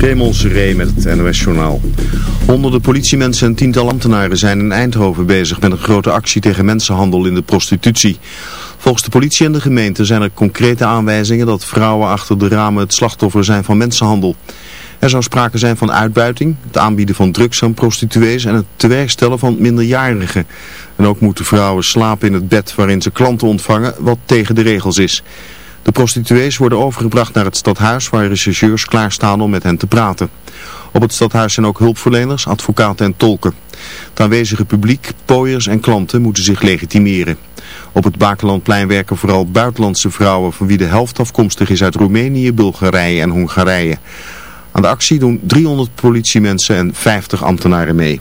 Raymond Seré met het NOS-journaal. Honderden politiemensen en tiental ambtenaren zijn in Eindhoven bezig met een grote actie tegen mensenhandel in de prostitutie. Volgens de politie en de gemeente zijn er concrete aanwijzingen dat vrouwen achter de ramen het slachtoffer zijn van mensenhandel. Er zou sprake zijn van uitbuiting, het aanbieden van drugs aan prostituees en het tewerkstellen van minderjarigen. En ook moeten vrouwen slapen in het bed waarin ze klanten ontvangen, wat tegen de regels is. De prostituees worden overgebracht naar het stadhuis waar rechercheurs klaarstaan om met hen te praten. Op het stadhuis zijn ook hulpverleners, advocaten en tolken. Het aanwezige publiek, pooiers en klanten moeten zich legitimeren. Op het Bakelandplein werken vooral buitenlandse vrouwen van wie de helft afkomstig is uit Roemenië, Bulgarije en Hongarije. Aan de actie doen 300 politiemensen en 50 ambtenaren mee.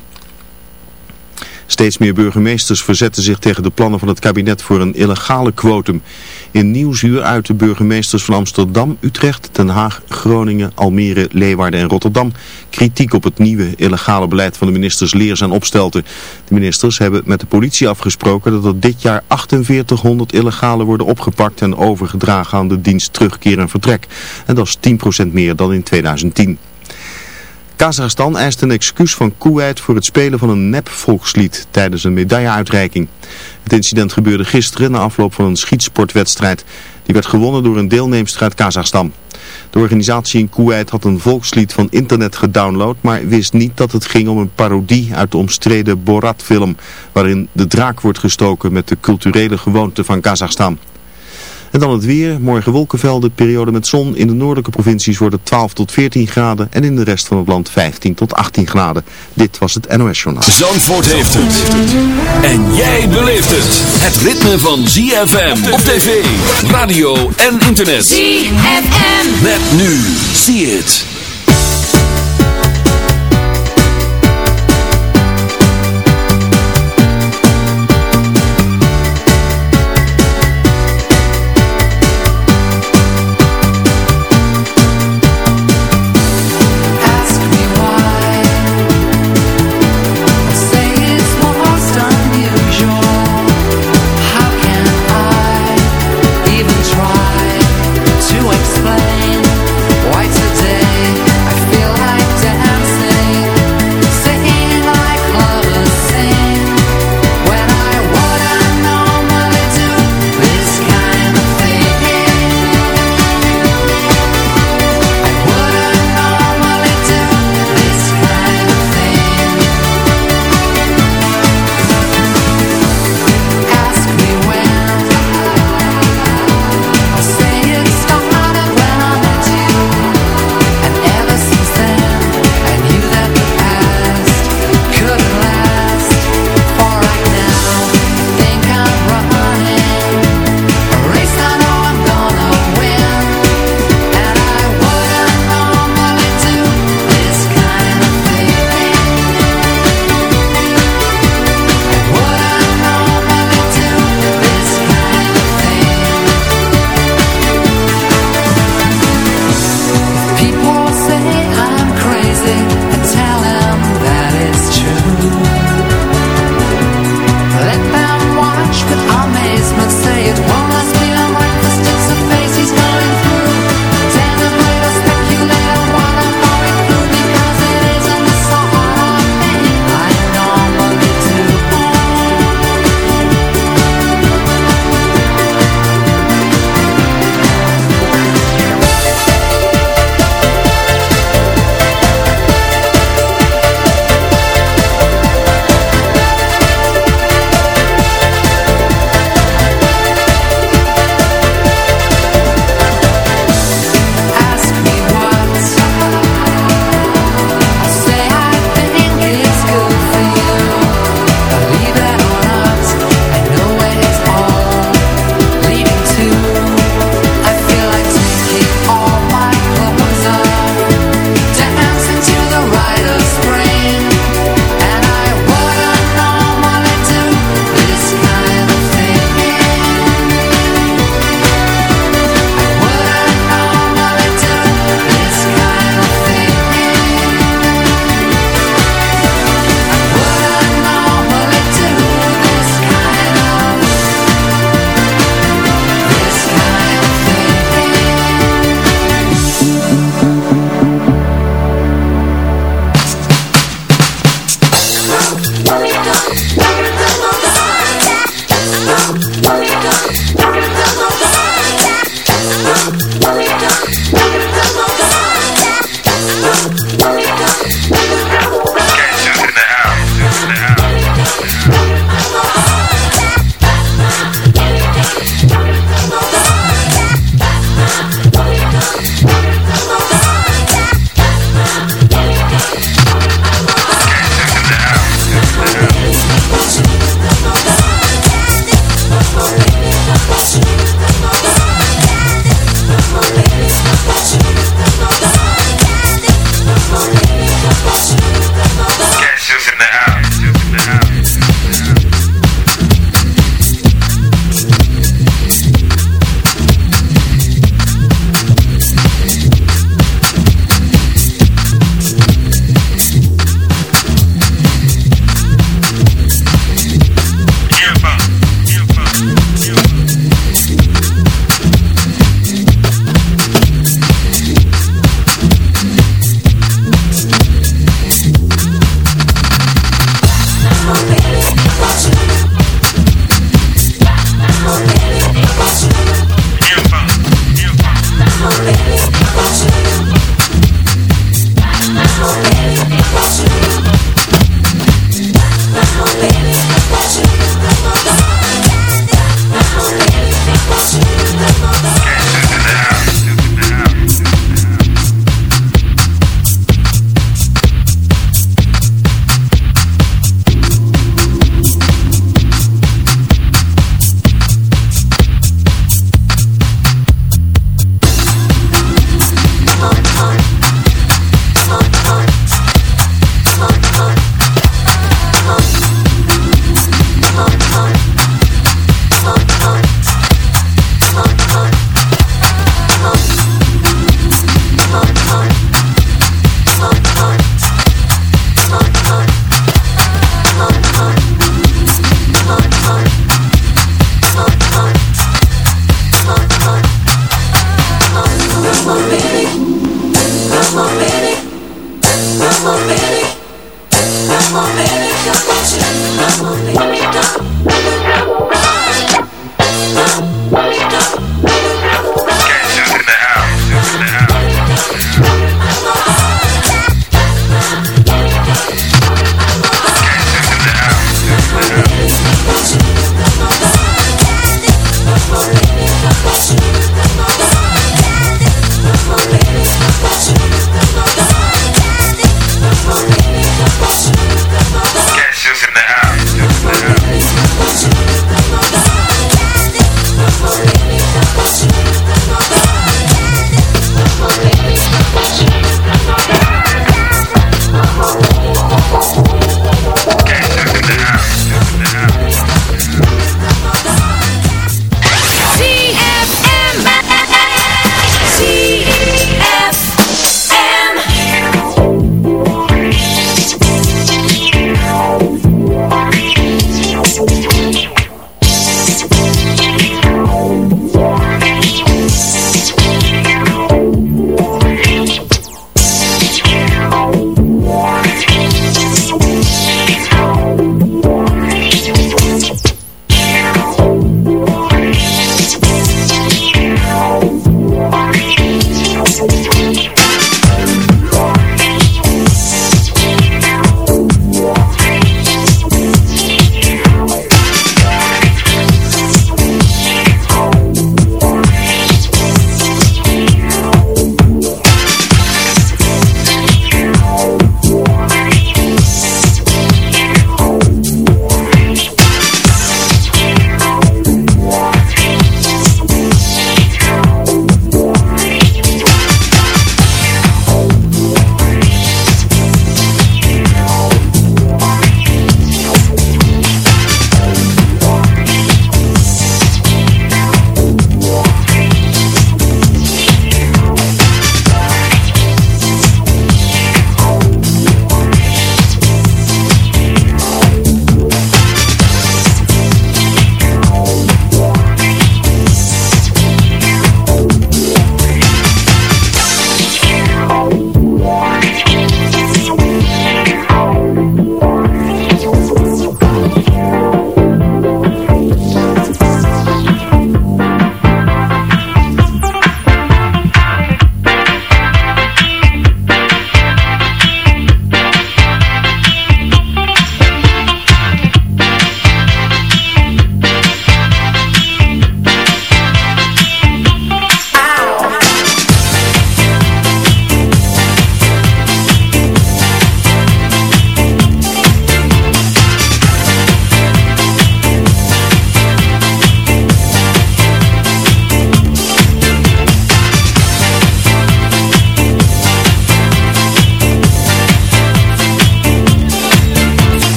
Steeds meer burgemeesters verzetten zich tegen de plannen van het kabinet voor een illegale quotum. In Nieuwsuur uit de burgemeesters van Amsterdam, Utrecht, Den Haag, Groningen, Almere, Leeuwarden en Rotterdam kritiek op het nieuwe illegale beleid van de ministers Leers en Opstelten. De ministers hebben met de politie afgesproken dat er dit jaar 4800 illegalen worden opgepakt en overgedragen aan de dienst terugkeer en vertrek. En dat is 10% meer dan in 2010. Kazachstan eist een excuus van Kuwait voor het spelen van een nep-volkslied tijdens een medailleuitreiking. Het incident gebeurde gisteren na afloop van een schietsportwedstrijd. Die werd gewonnen door een deelnemster uit Kazachstan. De organisatie in Kuwait had een volkslied van internet gedownload, maar wist niet dat het ging om een parodie uit de omstreden Borat-film, waarin de draak wordt gestoken met de culturele gewoonten van Kazachstan. En dan het weer. Morgen wolkenvelden, periode met zon. In de noordelijke provincies wordt het 12 tot 14 graden. En in de rest van het land 15 tot 18 graden. Dit was het NOS Journaal. Zandvoort heeft het. En jij beleeft het. Het ritme van ZFM op tv, radio en internet. ZFM. Met nu. See it.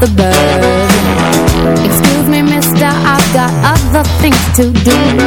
the bird Excuse me mister, I've got other things to do.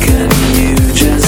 Can you just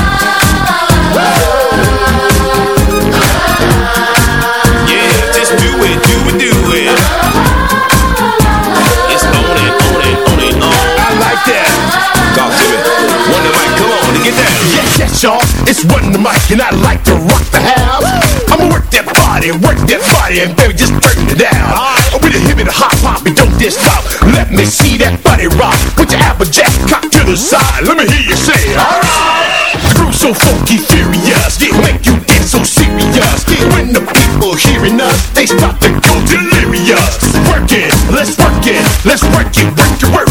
Get down. Yes, yes, y'all, it's Run the Mic and I like to rock the house. I'ma work that body, work that body and baby just turn it down. With a hip and a hop hop and don't diss stop. Let me see that body rock. Put your applejack cock to the side. Let me hear you say, alright. The groove so funky, furious, it make you get so serious. When the people hearing us, they start to go delirious. Work it, let's work it, let's work it, work it, work it.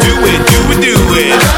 do it, do it, do it.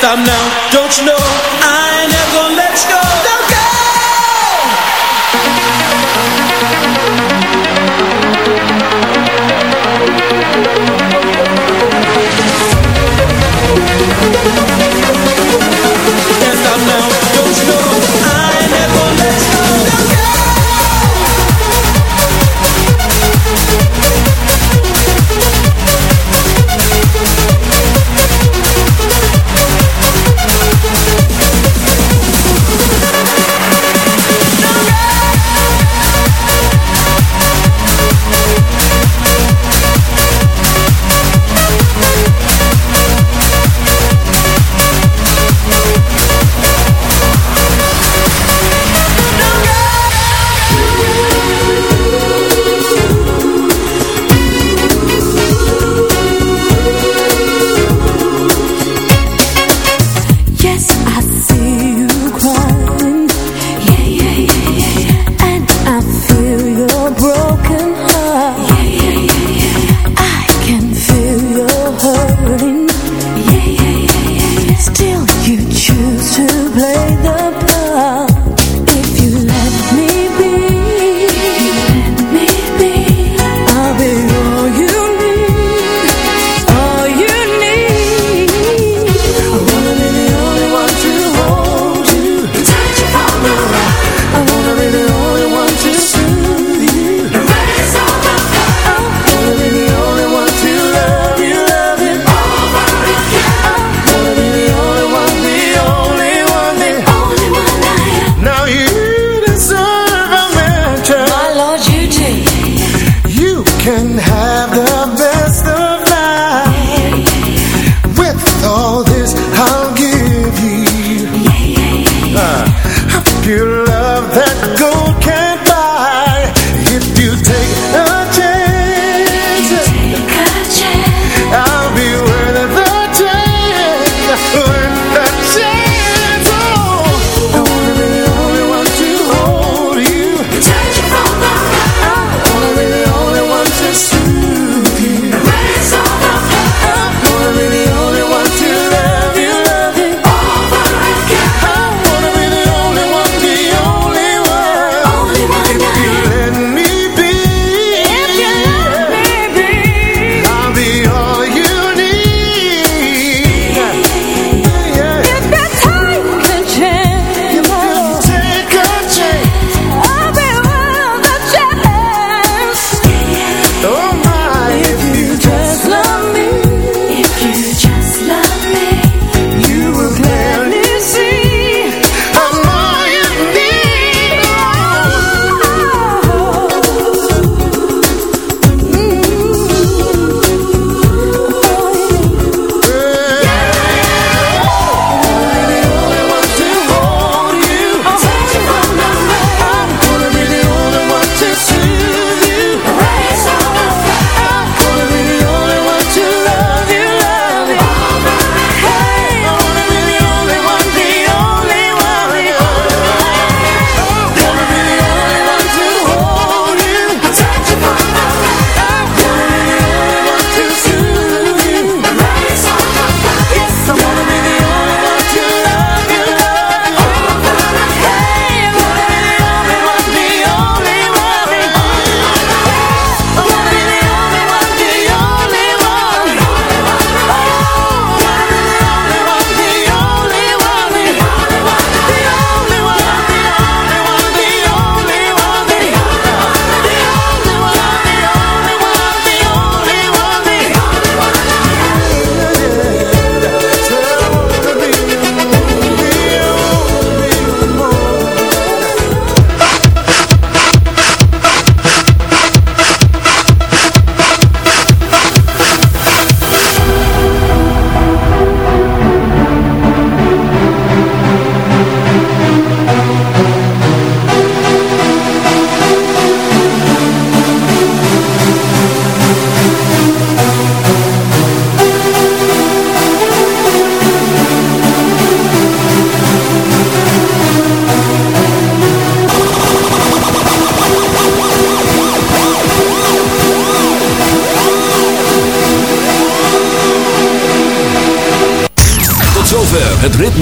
stop now, don't you know?